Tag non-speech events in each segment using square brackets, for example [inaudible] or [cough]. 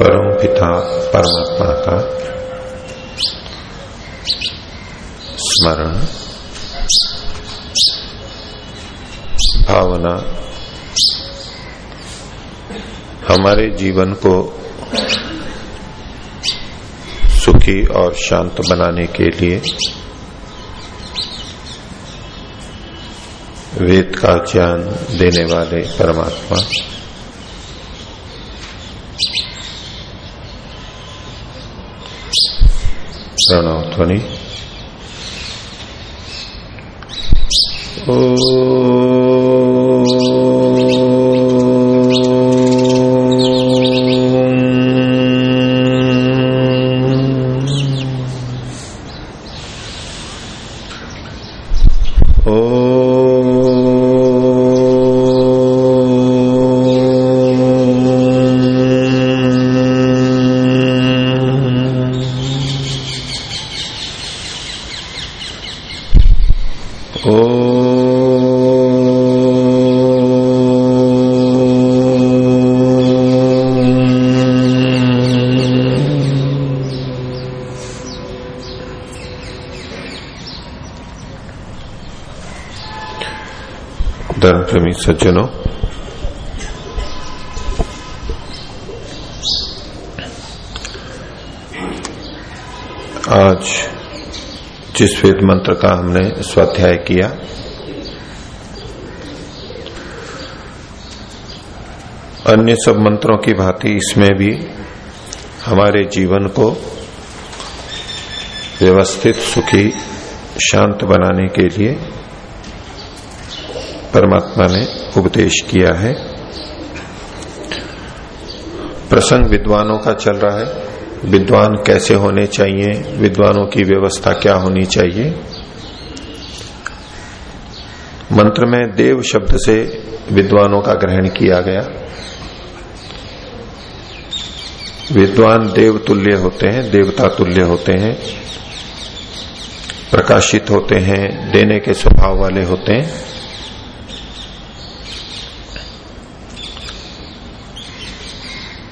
परम पिता परमात्मा का स्मरण, भावना, हमारे जीवन को सुखी और शांत बनाने के लिए वेद का ज्ञान देने वाले परमात्मा। प्रणव ध्वनि धर्म प्रेमी सज्जनों। आज जिस वेद मंत्र का हमने स्वाध्याय किया, अन्य सब मंत्रों की भांति इसमें भी हमारे जीवन को व्यवस्थित, सुखी, शांत बनाने के लिए परमात्मा ने उपदेश किया है। प्रसंग विद्वानों का चल रहा है। विद्वान कैसे होने चाहिए? विद्वानों की व्यवस्था क्या होनी चाहिए? मंत्र में देव शब्द से विद्वानों का ग्रहण किया गया। विद्वान देव तुल्य होते हैं, देवता तुल्य होते हैं, प्रकाशित होते हैं, देने के स्वभाव वाले होते हैं।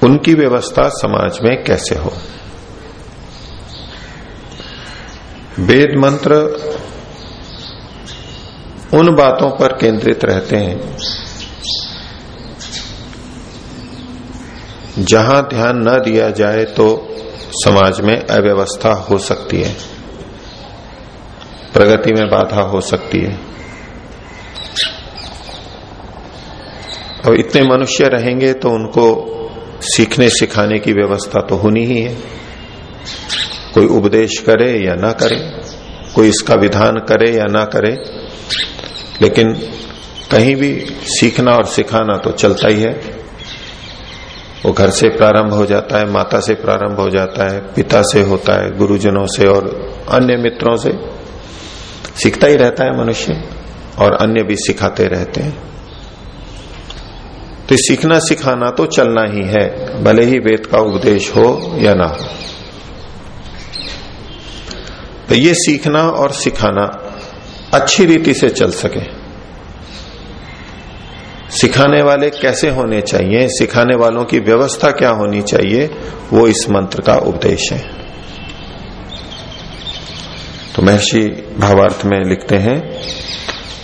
उनकी व्यवस्था समाज में कैसे हो? वेद मंत्र उन बातों पर केंद्रित रहते हैं जहाँ ध्यान न दिया जाए तो समाज में अव्यवस्था हो सकती है, प्रगति में बाधा हो सकती है। और इतने मनुष्य रहेंगे तो उनको सीखने सिखाने की व्यवस्था तो होनी ही है। कोई उपदेश करे या ना करे, कोई इसका विधान करे या ना करे, लेकिन कहीं भी सीखना और सिखाना तो चलता ही है। वो घर से प्रारंभ हो जाता है, माता से प्रारंभ हो जाता है, पिता से होता है, गुरुजनों से और अन्य मित्रों से। सीखता ही रहता है मनुष्य और अन्य भी सिखाते रहते हैं। तो सीखना सिखाना तो चलना ही है, भले ही वेद का उपदेश हो या ना हो। तो ये सीखना और सिखाना अच्छी रीति से चल सके। सिखाने वाले कैसे होने चाहिए, सिखाने वालों की व्यवस्था क्या होनी चाहिए, वो इस मंत्र का उपदेश है। तो महर्षि भावार्थ में लिखते हैं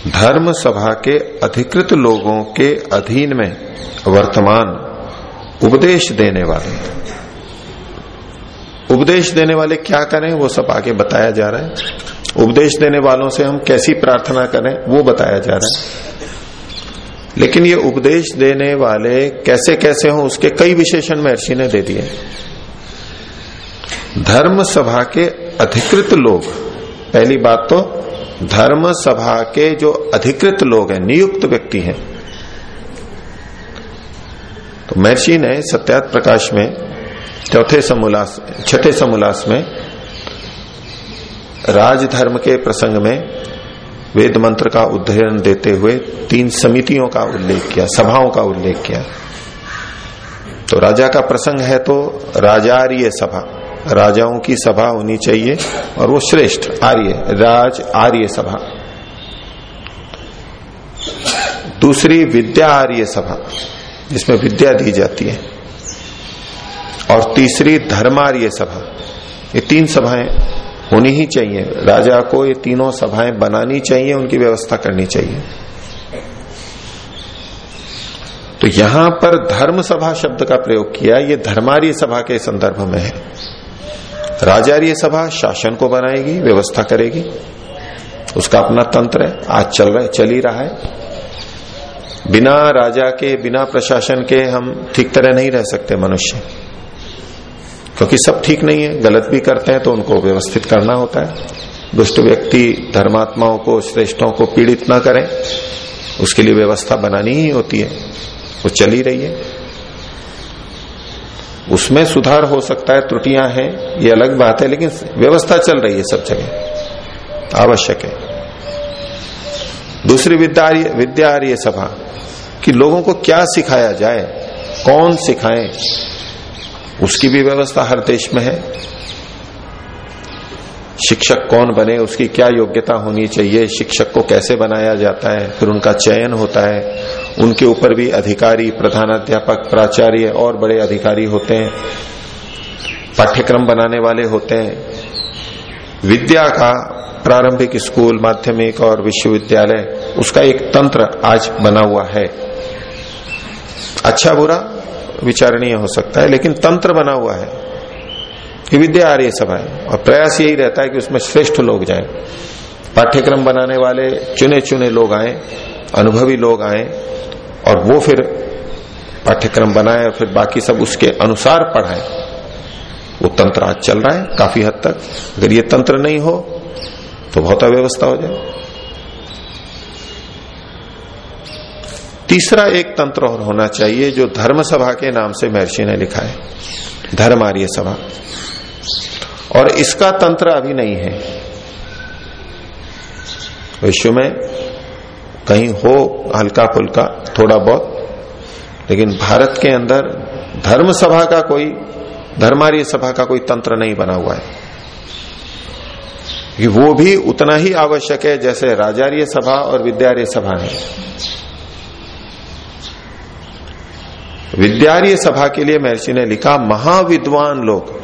धर्म सभा के अधिकृत लोगों के अधीन में वर्तमान उपदेश देने वाले। उपदेश देने वाले क्या करें, वो सब आगे बताया जा रहा है। उपदेश देने वालों से हम कैसी प्रार्थना करें, वो बताया जा रहा है। लेकिन ये उपदेश देने वाले कैसे कैसे हों, उसके कई विशेषण महर्षि ने दे दिए। धर्म सभा के अधिकृत लोग, पहली बात तो धर्म सभा के जो अधिकृत लोग हैं, नियुक्त व्यक्ति हैं। तो महर्षि ने सत्यात प्रकाश में, चौथे समुलास, छठे समुलास में, राजधर्म के प्रसंग में वेद मंत्र का उदाहरण देते हुए तीन समितियों का उल्लेख किया, सभाओं का उल्लेख किया। तो राजा का प्रसंग है तो राजार्य सभा। राजाओं की सभा होनी चाहिए और वो श्रेष्ठ आर्य, राज आर्य सभा। दूसरी विद्या आर्य सभा, जिसमें विद्या दी जाती है। और तीसरी धर्मार्य सभा, ये तीन सभाएँ होनी ही चाहिए। राजा को ये तीनों सभाएँ बनानी चाहिए, उनकी व्यवस्था करनी चाहिए। तो यहाँ पर धर्म सभा शब्द का प्रयोग किया, ये धर्मार्य सभा के संदर्भ में है। राजार्य सभा शासन को बनाएगी, व्यवस्था करेगी। उसका अपना तंत्र है, आज चल रहा है, चल ही रहा है। बिना राजा के, बिना प्रशासन के हम ठीक तरह नहीं रह सकते मनुष्य। क्योंकि सब ठीक नहीं है, गलत भी करते हैं तो उनको व्यवस्थित करना होता है। दुष्ट व्यक्ति धर्मात्माओं को, श्रेष्ठों को पीड़ित ना करें, उसके लिए व्यवस्था बनानी ही होती है। वो चल ही रही है। उसमें सुधार हो सकता है, त्रुटियाँ हैं, ये अलग बात है, लेकिन व्यवस्था चल रही है सब जगह। आवश्यक है। दूसरी विद्यार्य विद्यार्य सभा, कि लोगों को क्या सिखाया जाए, कौन सिखाए, उसकी भी व्यवस्था हर देश में है। शिक्षक कौन बने, उसकी क्या योग्यता होनी चाहिए, शिक्षक को कैसे बनाया जाता है, फिर उनका चयन होता है उनके ऊपर भी अधिकारी, प्रधानाध्यापक, प्राचार्य और बड़े अधिकारी होते हैं, पाठ्यक्रम बनाने वाले होते हैं। विद्या का प्रारंभिक स्कूल, माध्यमिक और विश्वविद्यालय, उसका एक तंत्र आज बना हुआ है। अच्छा बुरा विचारणीय हो सकता है, लेकिन तंत्र बना हुआ है कि विद्या आर्य सभा है और प्रयास यही रहता है कि उसमें श्रेष्ठ लोग जाएँ। पाठ्यक्रम बनाने वाले चुने चुने लोग आए, अनुभवी लोग आए और वो फिर पाठ्यक्रम बनाए और फिर बाकी सब उसके अनुसार पढ़ाए। वो तंत्र आज चल रहा है काफ़ी हद तक। अगर ये तंत्र नहीं हो तो बहुत अव्यवस्था हो जाए। तीसरा एक तंत्र और होना चाहिए जो धर्म सभा के नाम से महर्षि ने लिखा है, धर्म आर्य सभा। और इसका तंत्र अभी नहीं है। विश्व में कहीं हो हल्का फुल्का थोड़ा बहुत। लेकिन भारत के अंदर धर्म सभा का कोई, धर्मार्य सभा का कोई तंत्र नहीं बना हुआ है। कि वो भी उतना ही आवश्यक है जैसे राजार्य सभा और विद्यार्य सभा है। विद्यार्य सभा के लिए महर्षि ने लिखा, महाविद्वान लोग।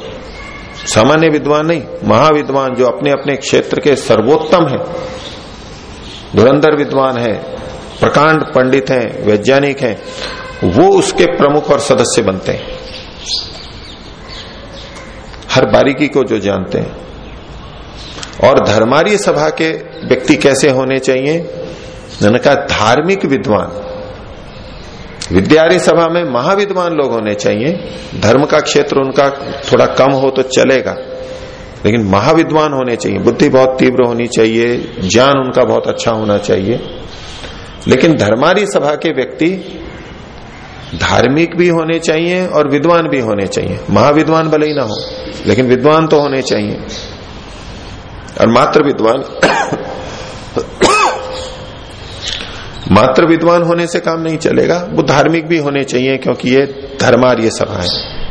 सामान्य विद्वान नहीं, महाविद्वान जो अपने अपने क्षेत्र के सर्वोत्तम है। धुरंधर विद्वान है, प्रकांड पंडित हैं, वैज्ञानिक हैं, वो उसके प्रमुख और सदस्य बनते हैं। हर बारीकी को जो जानते हैं। और धर्मार्य सभा के व्यक्ति कैसे होने चाहिए? कहा धार्मिक विद्वान। विद्यार्य सभा में महाविद्वान लोग होने चाहिए। धर्म का क्षेत्र उनका थोड़ा कम हो तो चलेगा। लेकिन महाविद्वान होने चाहिए। बुद्धि बहुत तीव्र होनी चाहिए, ज्ञान उनका बहुत अच्छा होना चाहिए। लेकिन धर्मारी सभा के व्यक्ति धार्मिक भी होने चाहिए और विद्वान भी होने चाहिए। महाविद्वान भले ही ना हो, लेकिन विद्वान तो होने चाहिए। और मात्र विद्वान [coughs] मात्र विद्वान होने से काम नहीं चलेगा, वो धार्मिक भी होने चाहिए क्योंकि ये धर्मार्य सभा है।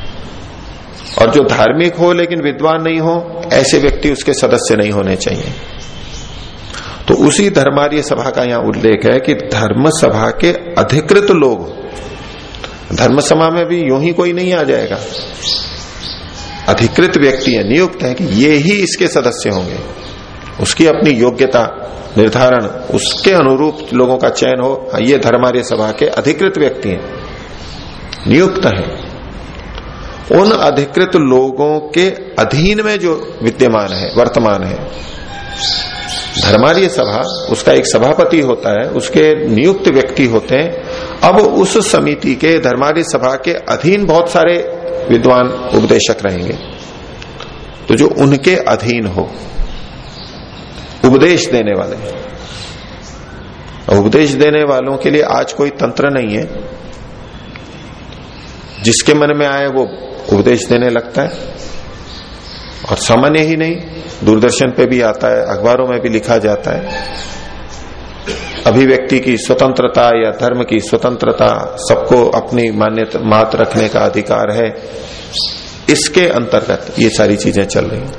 और जो धार्मिक हो लेकिन विद्वान नहीं हो ऐसे व्यक्ति उसके सदस्य नहीं होने चाहिए। तो उसी धर्मार्य सभा का यहाँ उल्लेख है कि धर्म सभा के अधिकृत लोग धर्म सभा में भी यूँ ही कोई नहीं आ जाएगा। अधिकृत व्यक्ति है नियुक्त है कि ये ही इसके सदस्य होंगे। उसकी अपनी योग्यता निर्धारण उसके अनुरूप लोगों का चयन हो। हाँ, ये धर्मार्य सभा के अधिकृत व्यक्ति हैं। नियुक्त हैं। उन अधिकृत लोगों के अधीन में जो विद्यमान है, वर्तमान है। धर्मार्य सभा, उसका एक सभापति होता है, उसके नियुक्त व्यक्ति होते हैं। अब उस समिति के धर्मार्य सभा के अधीन बहुत सारे विद्वान उपदेशक रहेंगे। तो जो उनके अधीन हो, उपदेश देने वाले। उपदेश देने वालों के लिए आज कोई तंत्र नहीं है। जिसके मन में आए वो उपदेश देने लगता है। और सामान्य ही नहीं, दूरदर्शन पे भी आता है, अखबारों में भी लिखा जाता है। अभिव्यक्ति की स्वतंत्रता या धर्म की स्वतंत्रता सबको अपनी मान्यता, मात रखने का अधिकार है। इसके अंतर्गत ये सारी चीज़ें चल रही हैं।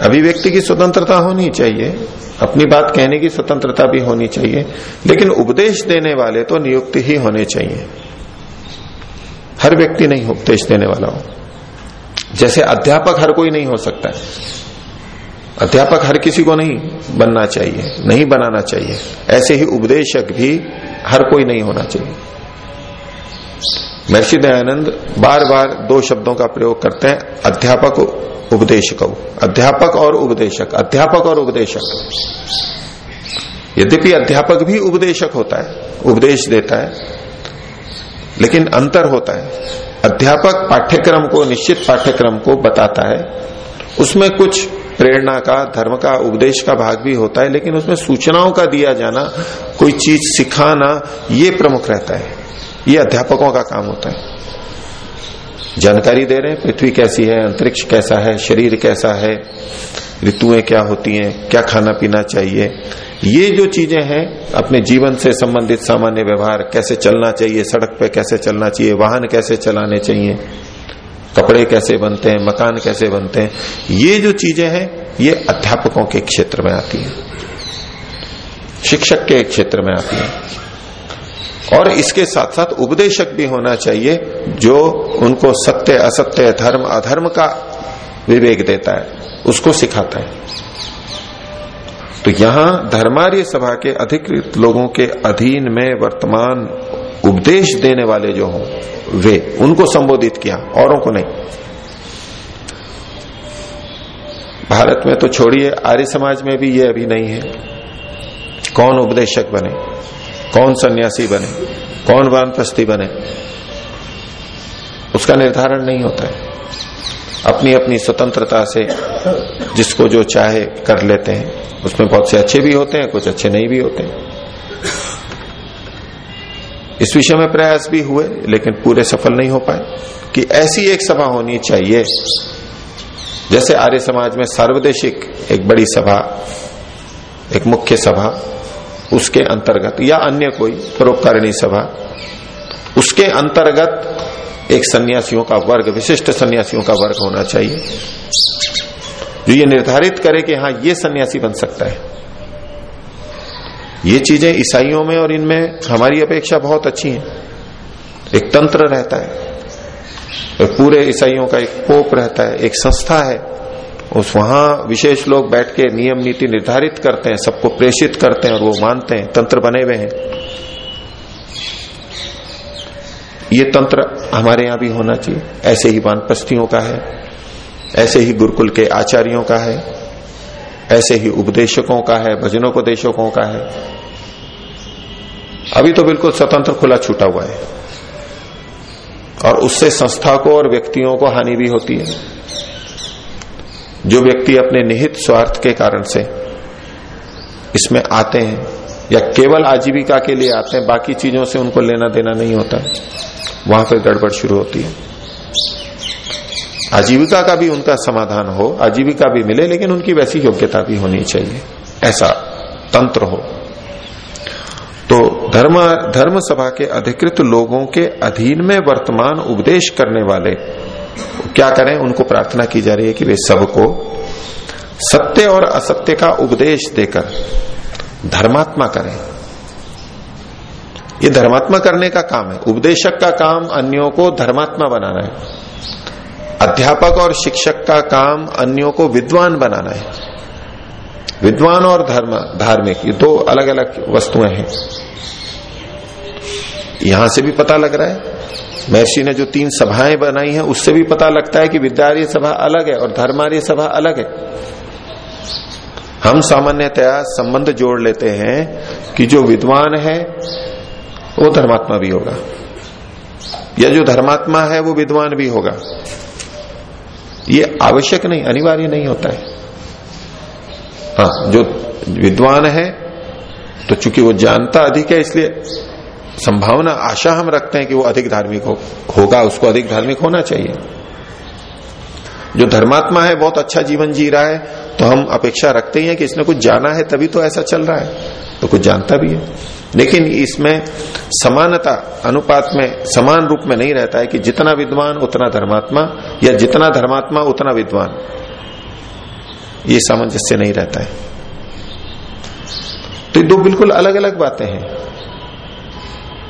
अभिव्यक्ति की स्वतंत्रता होनी चाहिए, अपनी बात कहने की स्वतंत्रता भी होनी चाहिए, लेकिन उपदेश देने वाले तो नियुक्त ही होने चाहिए। हर व्यक्ति नहीं उपदेश देने वाला हो। जैसे अध्यापक हर कोई नहीं हो सकता है। अध्यापक हर किसी को नहीं बनना चाहिए, नहीं बनाना चाहिए। ऐसे ही उपदेशक भी हर कोई नहीं होना चाहिए। महर्षि दयानंद बार बार दो शब्दों का प्रयोग करते हैं, अध्यापक उपदेशक। अध्यापक और उपदेशक, अध्यापक और उपदेशक। यद्यपि अध्यापक भी उपदेशक होता है, उपदेश देता है लेकिन अंतर होता है। अध्यापक पाठ्यक्रम को, निश्चित पाठ्यक्रम को बताता है। उसमें कुछ प्रेरणा का, धर्म का, उपदेश का भाग भी होता है, लेकिन उसमें सूचनाओं का दिया जाना, कोई चीज़ सिखाना, ये प्रमुख रहता है। ये अध्यापकों का काम होता है। जानकारी दे रहे हैं, पृथ्वी कैसी है, अंतरिक्ष कैसा है, शरीर कैसा है, ऋतुएँ क्या होती हैं, क्या खाना पीना चाहिए ये जो चीज़ें हैं, अपने जीवन से संबंधित सामान्य व्यवहार, कैसे चलना चाहिए, सड़क पे कैसे चलना चाहिए, वाहन कैसे चलाने चाहिए, कपड़े कैसे बनते हैं, मकान कैसे बनते हैं, ये जो चीज़ें हैं, ये अध्यापकों के क्षेत्र में आती है। शिक्षक के क्षेत्र में आती है। और इसके साथ साथ उपदेशक भी होना चाहिए, जो उनको सत्य, असत्य, धर्म, अधर्म का विवेक देता है, उसको सिखाता है। तो यहाँ धर्मार्य सभा के अधिकृत लोगों के अधीन में वर्तमान उपदेश देने वाले जो हों, वे, उनको संबोधित किया, औरों को नहीं। भारत में तो छोड़िए, आर्य समाज में भी ये अभी नहीं है। कौन उपदेशक बने? कौन सन्यासी बने? कौन वानप्रस्थी बने? उसका निर्धारण नहीं होता है। अपनी अपनी स्वतंत्रता से जिसको जो चाहे कर लेते हैं। उसमें बहुत से अच्छे भी होते हैं, कुछ अच्छे नहीं भी होते हैं। इस विषय में प्रयास भी हुए, लेकिन पूरे सफल नहीं हो पाए। कि ऐसी एक सभा होनी चाहिए, जैसे आर्य समाज में सार्वदेशिक एक बड़ी सभा, एक मुख्य सभा, उसके अंतर्गत, या अन्य कोई परोपकारिणी सभा, उसके अंतर्गत एक सन्यासियों का वर्ग, विशिष्ट सन्यासियों का वर्ग होना चाहिए। जो ये निर्धारित करे कि हाँ ये सन्यासी बन सकता है। ये चीज़ें ईसाइयों में और इनमें हमारी अपेक्षा बहुत अच्छी है। एक तंत्र रहता है। पूरे ईसाइयों का एक पोप रहता है, एक संस्था है। उस वहाँ विशेष लोग बैठ के नियम नीति निर्धारित करते हैं, सबको प्रेषित करते हैं और वो मानते हैं, तंत्र बने हुए हैं। ये तंत्र हमारे यहाँ भी होना चाहिए। ऐसे ही वानप्रस्थियों का है, ऐसे ही गुरुकुल के आचार्यों का है, ऐसे ही उपदेशकों का है, भजनोपदेशकों का है। अभी तो बिल्कुल स्वतंत्र खुला छूटा हुआ है। और उससे संस्था को और व्यक्तियों को हानि भी होती है। जो व्यक्ति अपने निहित स्वार्थ के कारण से इसमें आते हैं, या केवल आजीविका के लिए आते हैं, बाकी चीज़ों से उनको लेना देना नहीं होता। वहाँ पर गड़बड़ शुरू होती है। आजीविका का भी उनका समाधान हो, आजीविका भी मिले, लेकिन उनकी वैसी योग्यता भी होनी चाहिए। ऐसा तंत्र हो। तो धर्म धर्म सभा के अधिकृत लोगों के अधीन में वर्तमान उपदेश करने वाले क्या करें? उनको प्रार्थना की जा रही है कि वे सबको सत्य और असत्य का उपदेश देकर धर्मात्मा करें। ये धर्मात्मा करने का काम है। उपदेशक का काम अन्यों को धर्मात्मा बनाना है। अध्यापक और शिक्षक का काम अन्यों को विद्वान बनाना है। विद्वान और धर्म, धार्मिक, ये दो अलग अलग वस्तुएँ हैं। यहाँ से भी पता लग रहा है। महर्षि ने जो तीन सभाएँ बनाई हैं, उससे भी पता लगता है कि विद्यार्य सभा अलग है और धर्मार्य सभा अलग है। हम सामान्यतया संबंध जोड़ लेते हैं कि जो विद्वान है वो धर्मात्मा भी होगा। या जो धर्मात्मा है वो विद्वान भी होगा। ये आवश्यक नहीं अनिवार्य नहीं होता है। हाँ जो विद्वान है तो चूँकि वो जानता अधिक है इसलिए संभावना आशा हम रखते हैं कि वो अधिक धार्मिक हो, होगा उसको अधिक धार्मिक होना चाहिए। जो धर्मात्मा है बहुत अच्छा जीवन जी रहा है तो हम अपेक्षा रखते ही हैं कि इसने कुछ जाना है तभी तो ऐसा चल रहा है। तो कुछ जानता भी है। लेकिन इसमें समानता अनुपात में, समान रूप में नहीं रहता है कि जितना विद्वान, उतना धर्मात्मा, या जितना धर्मात्मा, उतना विद्वान। ये सामंजस्य नहीं रहता है। तो ये दो बिल्कुल अलग अलग बातें हैं।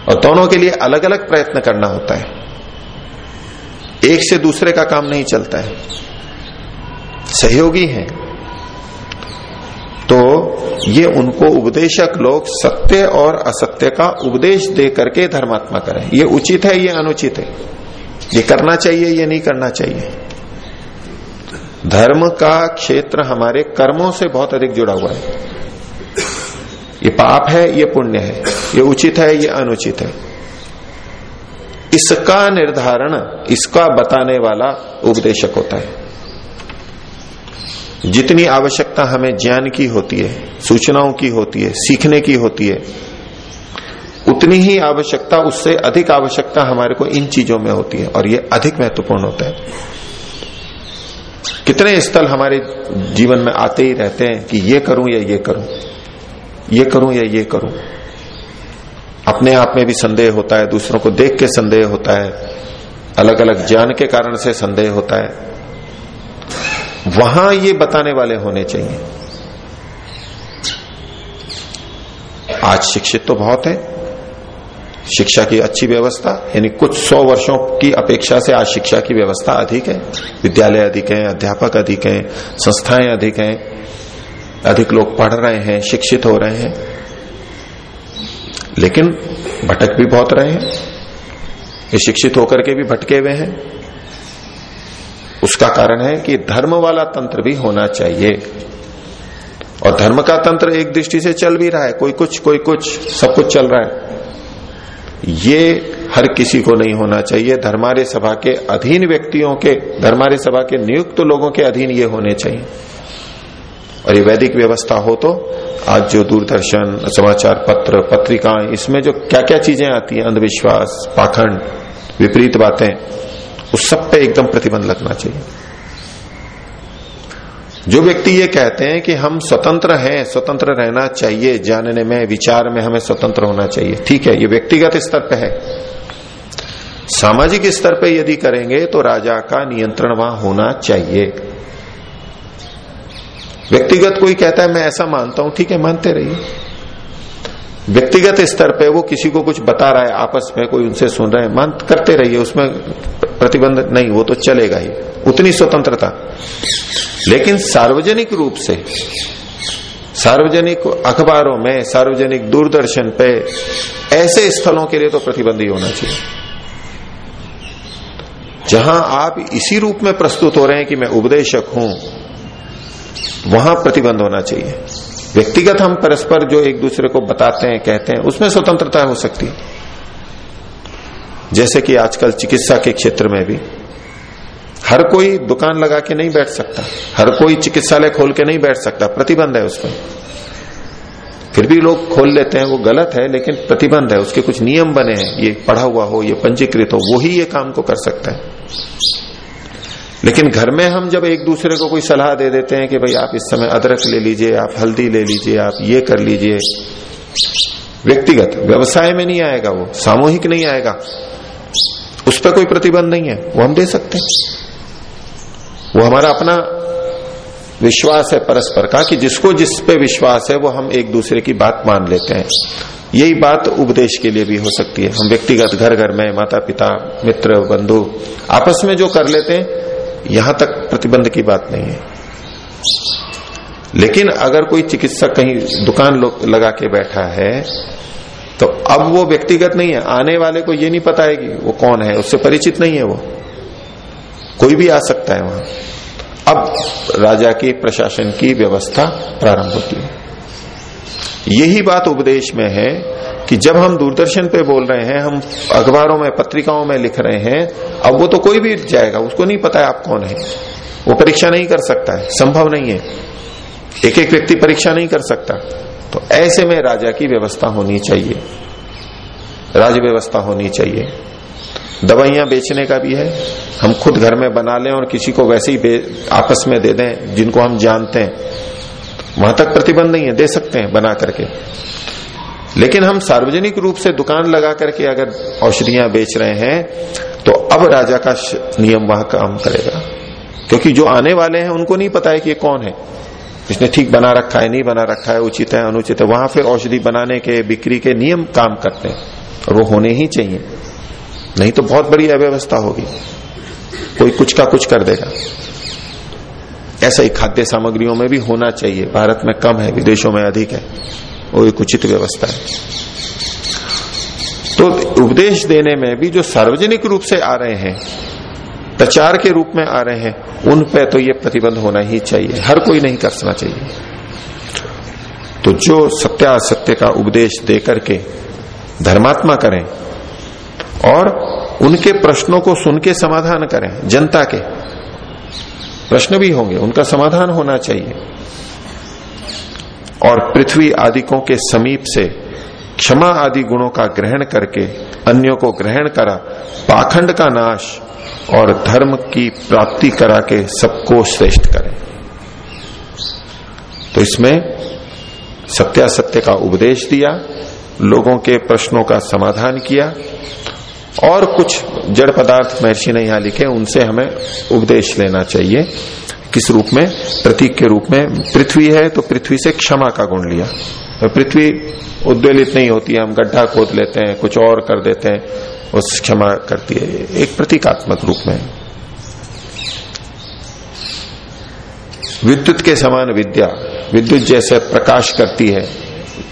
और दोनों के लिए अलग अलग प्रयत्न करना होता है। एक से दूसरे का काम नहीं चलता है। सहयोगी हैं। तो ये उनको उपदेशक लोग सत्य और असत्य का उपदेश दे करके धर्मात्मा करें। ये उचित है, ये अनुचित है? ये करना चाहिए, ये नहीं करना चाहिए? धर्म का क्षेत्र हमारे कर्मों से बहुत अधिक जुड़ा हुआ है। ये पाप है, ये पुण्य है, ये उचित है, ये अनुचित है। इसका निर्धारण, इसका बताने वाला उपदेशक होता है। जितनी आवश्यकता हमें ज्ञान की होती है, सूचनाओं की होती है, सीखने की होती है, उतनी ही आवश्यकता, उससे अधिक आवश्यकता हमारे को इन चीज़ों में होती है और ये अधिक महत्वपूर्ण होता है। कितने स्थल हमारे जीवन में आते ही रहते हैं कि ये करूँ या ये करूँ ये करूँ या ये करूँ। अपने आप में भी संदेह होता है, दूसरों को देख के संदेह होता है अलग अलग ज्ञान के कारण से संदेह होता है। वहाँ ये बताने वाले होने चाहिए। आज शिक्षित तो बहुत है। शिक्षा की अच्छी व्यवस्था, यानी कुछ सौ वर्षों की अपेक्षा से आज शिक्षा की व्यवस्था अधिक है। विद्यालय अधिक है, अध्यापक अधिक है, संस्थाएँ अधिक हैं, अधिक लोग पढ़ रहे हैं, शिक्षित हो रहे हैं। लेकिन भटक भी बहुत रहे हैं। ये शिक्षित होकर के भी भटके हुए हैं। उसका कारण है कि धर्म वाला तंत्र भी होना चाहिए। और धर्म का तंत्र एक दृष्टि से चल भी रहा है। कोई कुछ कोई कुछ, सब कुछ चल रहा है। ये हर किसी को नहीं होना चाहिए। धर्मार्य सभा के अधीन व्यक्तियों के, धर्मार्य सभा के नियुक्त लोगों के अधीन ये होने चाहिए। और ये वैदिक व्यवस्था हो तो आज जो दूरदर्शन, समाचार पत्र, पत्रिकाएँ, इसमें जो क्या क्या चीज़ें आती हैं? अंधविश्वास, पाखंड, विपरीत बातें। उस सब पे एकदम प्रतिबंध लगना चाहिए। जो व्यक्ति ये कहते हैं कि हम स्वतंत्र हैं, स्वतंत्र रहना चाहिए, जानने में, विचार में हमें स्वतंत्र होना चाहिए। ठीक है, ये व्यक्तिगत स्तर पे है। सामाजिक स्तर पे यदि करेंगे तो राजा का नियंत्रण वहाँ होना चाहिए। व्यक्तिगत कोई कहता है, मैं ऐसा मानता हूँ। ठीक है, मानते रहिए। व्यक्तिगत स्तर पे वो किसी को कुछ बता रहा है, आपस में कोई उनसे सुन रहे हैं मान करते रहिए। उसमें प्रतिबंध नहीं, वो तो चलेगा ही। उतनी स्वतंत्रता। लेकिन सार्वजनिक रूप से, सार्वजनिक अखबारों में, सार्वजनिक दूरदर्शन पे ऐसे स्थलों के लिए तो प्रतिबंध ही होना चाहिए। जहाँ आप इसी रूप में प्रस्तुत हो रहे हैं कि मैं उपदेशक हूँ, वहाँ प्रतिबंध होना चाहिए। व्यक्तिगत हम परस्पर जो एक दूसरे को बताते हैं, कहते हैं, उसमें स्वतंत्रता हो सकती है। जैसे कि आजकल चिकित्सा के क्षेत्र में भी। हर कोई दुकान लगा के नहीं बैठ सकता, हर कोई चिकित्सालय खोल के नहीं बैठ सकता, प्रतिबंध है उसमें। फिर भी लोग खोल लेते हैं, वो गलत है, लेकिन प्रतिबंध है, उसके कुछ नियम बने हैं, ये पढ़ा हुआ हो, ये पंजीकृत हो वो ही ये काम को कर सकता है। लेकिन घर में हम जब एक दूसरे को कोई सलाह दे देते हैं कि भाई आप इस समय अदरक ले लीजिए, आप हल्दी ले लीजिए, आप ये कर लीजिए। व्यक्तिगत, व्यवसाय में नहीं आएगा वो, सामूहिक नहीं आएगा। उस पर कोई प्रतिबंध नहीं है। वो हम दे सकते हैं। वो हमारा अपना विश्वास है परस्पर का कि जिसको जिस पे विश्वास है, वो हम एक दूसरे की बात मान लेते हैं। यही बात उपदेश के लिए भी हो सकती है। हम व्यक्तिगत घर घर में माता पिता मित्र, बंधु, आपस में जो कर लेते हैं, यहाँ तक प्रतिबंध की बात नहीं है। लेकिन अगर कोई चिकित्सक कहीं दुकान लगा के बैठा है तो अब वो व्यक्तिगत नहीं है। आने वाले को ये नहीं पता है कि वो कौन है, उससे परिचित नहीं है वो। कोई भी आ सकता है वहाँ। अब राजा की प्रशासन की व्यवस्था प्रारंभ होती है। यही बात उपदेश में है कि जब हम दूरदर्शन पे बोल रहे हैं, हम अखबारों में, पत्रिकाओं में लिख रहे हैं, अब वो तो कोई भी जाएगा, उसको नहीं पता है आप कौन है। वो परीक्षा नहीं कर सकता है, संभव नहीं है। एक एक व्यक्ति परीक्षा नहीं कर सकता। तो ऐसे में राजा की व्यवस्था होनी चाहिए। राज व्यवस्था होनी चाहिए। दवाइयाँ बेचने का भी है। हम खुद घर में बना लें और किसी को वैसे ही आपस में दे दें, जिनको हम जानते हैं। वहाँ तक प्रतिबंध नहीं है, दे सकते हैं बना करके। लेकिन हम सार्वजनिक रूप से दुकान लगा करके अगर औषधियाँ बेच रहे हैं तो अब राजा का नियम वहाँ काम करेगा। क्योंकि जो आने वाले हैं, उनको नहीं पता है कि ये कौन है। इसने ठीक बना रखा है, नहीं बना रखा है, उचित है, अनुचित है, वहाँ फिर औषधि बनाने के, बिक्री के नियम काम करते हैं। और वो होने ही चाहिए। नहीं तो बहुत बड़ी अव्यवस्था होगी। कोई कुछ का कुछ कर देगा। ऐसा ही खाद्य सामग्रियों में भी होना चाहिए। भारत में कम है, विदेशों में अधिक है। वो एक उचित व्यवस्था है। तो उपदेश देने में भी जो सार्वजनिक रूप से आ रहे हैं प्रचार के रूप में आ रहे हैं, उन पे तो ये प्रतिबंध होना ही चाहिए। हर कोई नहीं करना चाहिए। तो जो सत्यासत्य का उपदेश दे करके धर्मात्मा करें और उनके प्रश्नों को सुन के समाधान करें, जनता के। प्रश्न भी होंगे, उनका समाधान होना चाहिए। और पृथ्वी आदिकों के समीप से क्षमा आदि गुणों का ग्रहण करके अन्यों को ग्रहण करा, पाखंड का नाश और धर्म की प्राप्ति करा के सबको श्रेष्ठ करें। तो इसमें सत्यासत्य का उपदेश दिया, लोगों के प्रश्नों का समाधान किया और कुछ जड़ पदार्थ महर्षि ने यहाँ लिखे, उनसे हमें उपदेश लेना चाहिए। किस रूप में? प्रतीक के रूप में पृथ्वी है तो पृथ्वी से क्षमा का गुण लिया। पृथ्वी उद्वेलित नहीं होती है हम गड्ढा खोद लेते हैं, कुछ और कर देते हैं, उस क्षमा करती है, एक प्रतीकात्मक रूप में। विद्युत के समान विद्या, विद्युत जैसे प्रकाश करती है,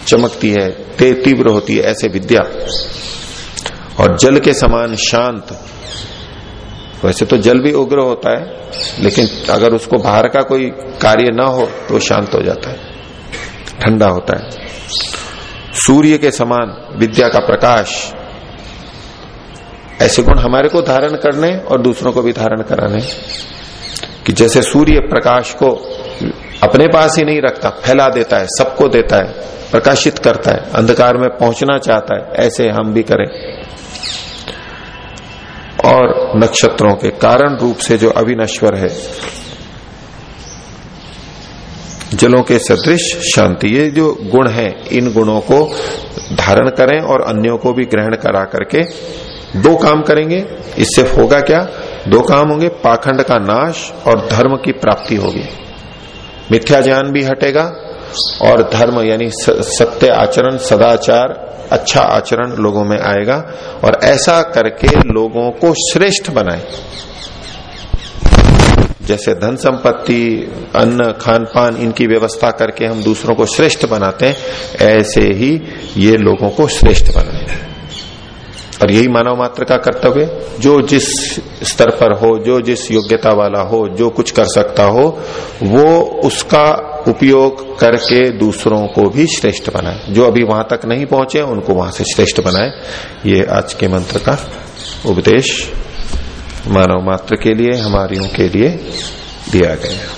चमकती है तीव्र होती है, ऐसे विद्या। और जल के समान शांत, वैसे तो जल भी उग्र होता है, लेकिन अगर उसको बाहर का कोई कार्य ना हो तो शांत हो जाता है। ठंडा होता है। सूर्य के समान विद्या का प्रकाश। ऐसे गुण हमारे को धारण करने और दूसरों को भी धारण कराने। कि जैसे सूर्य प्रकाश को अपने पास ही नहीं रखता, फैला देता है, सबको देता है, प्रकाशित करता है, अंधकार में पहुँचना चाहता है, ऐसे हम भी करें। और नक्षत्रों के कारण रूप से जो अविनश्वर है जलों के सदृश शांति, ये जो गुण है, इन गुणों को धारण करें और अन्यों को भी ग्रहण करा करके दो काम करेंगे। इससे होगा क्या? दो काम होंगे, पाखंड का नाश और धर्म की प्राप्ति होगी। मिथ्या ज्ञान भी हटेगा और धर्म यानी सत्य आचरण, सदाचार अच्छा आचरण लोगों में आएगा और ऐसा करके लोगों को श्रेष्ठ बनाए। जैसे धन संपत्ति, अन्न खान पान इनकी व्यवस्था करके हम दूसरों को श्रेष्ठ बनाते हैं, ऐसे ही ये लोगों को श्रेष्ठ बनाए और यही मानव मात्र का कर्तव्य जो जिस स्तर पर हो, जो जिस योग्यता वाला हो, जो कुछ कर सकता हो, वो उसका उपयोग करके दूसरों को भी श्रेष्ठ बनाए। जो अभी वहाँ तक नहीं पहुँचे, उनको वहाँ से श्रेष्ठ बनाए। ये आज के मंत्र का उपदेश। मानव मात्र के लिए हमारियों के लिए दिया गया।